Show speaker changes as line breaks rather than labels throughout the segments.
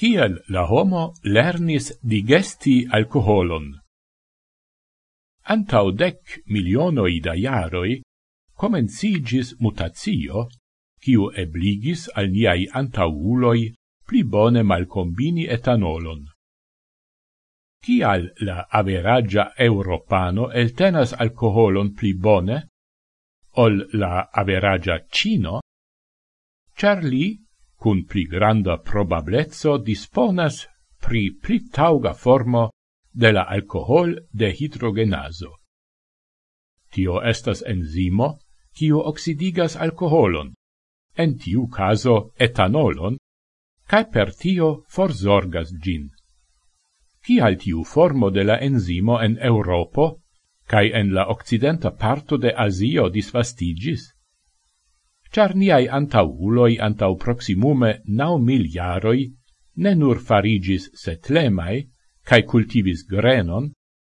kiel la homo lernis digesti alcoholon. Antau dec milionoi da iaroi comencigis mutatio, kiu ebligis al niai antauloi pli bone malcombini etanolon. Kial la averagia europano eltenas alcoholon pli bone, ol la averagia cino, char li cun pli granda probablezzo disponas pri pli tauga formo de la alcohol de hidrogenaso. Tio estas enzimo, kiu oxidigas alcoholon, en tiu caso etanolon, cae per tio forzorgas gin. Cial tiu formo de la enzimo en Europo, cae en la occidenta parto de Asio disvastigis, char niai antauloi antau proximume nau mil jaroi ne nur farigis setlemai, cae cultivis grenon,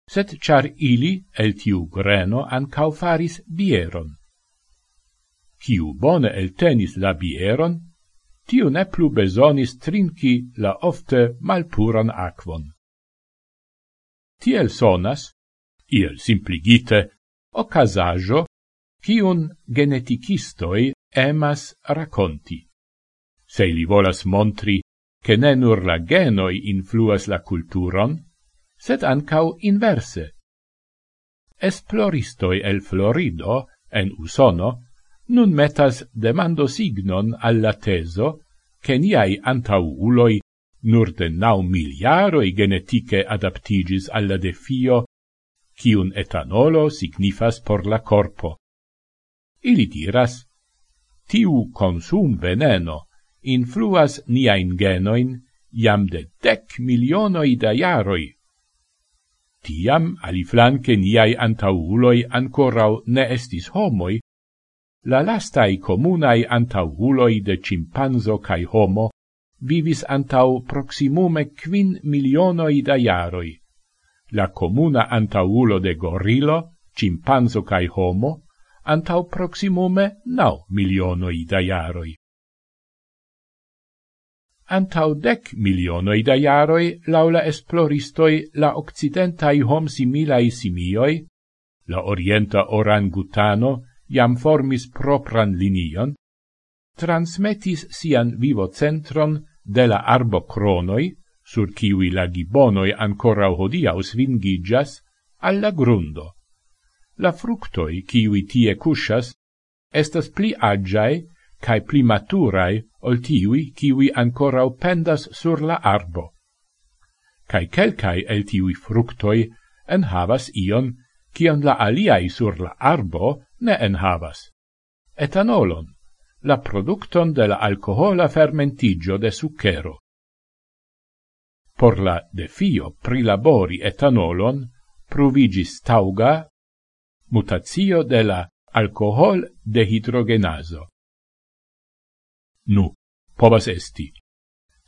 set char ili el tiu greno ancau faris bieron. Ciu bone el tenis la bieron, tiu ne plu besonis trinci la ofte malpuran aquon. Tiel sonas, iel simpligite, ocasajo, ciun geneticistoi emas racconti. Se li volas montri che ne nur la genoi influas la culturon, sed ancau inverse. Esploristoi el Florido, en Usono, nun metas demando signon alla teso che niai antauuloi nur de nau miliaroi genetice adaptigis alla defio cium etanolo signifas por la corpo. Ili diras, tiu consum veneno influas niain genoin iam de dec milionoi da iaroi. Tiam, aliflanque niai antauloi ancorau ne estis homoi, la lastai comunai antauloi de cimpanzo cae homo vivis antau proximume quin milionoi da iaroi. La comuna antaulo de gorilo, cimpanzo cae homo, antau proximume nau milionoi da iaroi. Antau dec milionoi da iaroi, laula esploristoi la occidentai hom similai simioi, la orienta orangutano iam formis propran linion, transmetis sian vivocentron de la arbo cronoi, sur kiwi la gibonoi ancora hodiau svingigas, alla grundo la fructoi kiui tie cusas estas pli agiae cae pli maturae ol tiui kiwi ancorau pendas sur la arbo. Cae celcae el tiui fructoi en havas ion cion la aliai sur la arbo ne en havas. Etanolon, la producton de la alcohola fermentigio de sucero. Por la defio prilabori etanolon, pruvigis tauga mutatio de la alcohol dehidrogenaso. Nu, povas esti.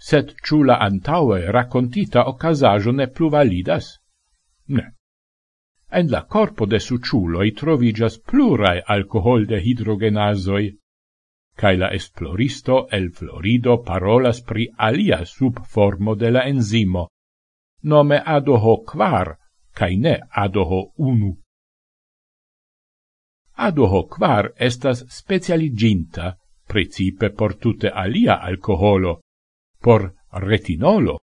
Sed ciù la antaue racontita ocasajo ne plu validas? Ne. En la corpo de suciuloi trovigas plurae alcohol dehidrogenasoi, cae la esploristo el Florido parolas pri alia subformo de la enzimo, nome ADOHO quar, cae ne ADOHO unu adoho quar estas specialiginta, precipe por tute alia alcoholo, por retinolo,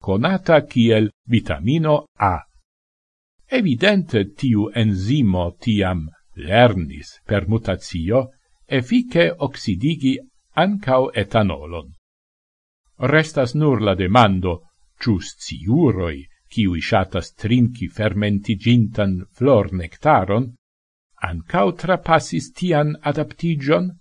conata kiel vitamino A. Evidente tiu enzimo tiam lernis per mutatio efike oxidigi ancao etanolon. Restas nur la demando, cius ciuroi, ciui shatas trinci fermentigintan flor nectaron, ancau trapassis tian adaptigion,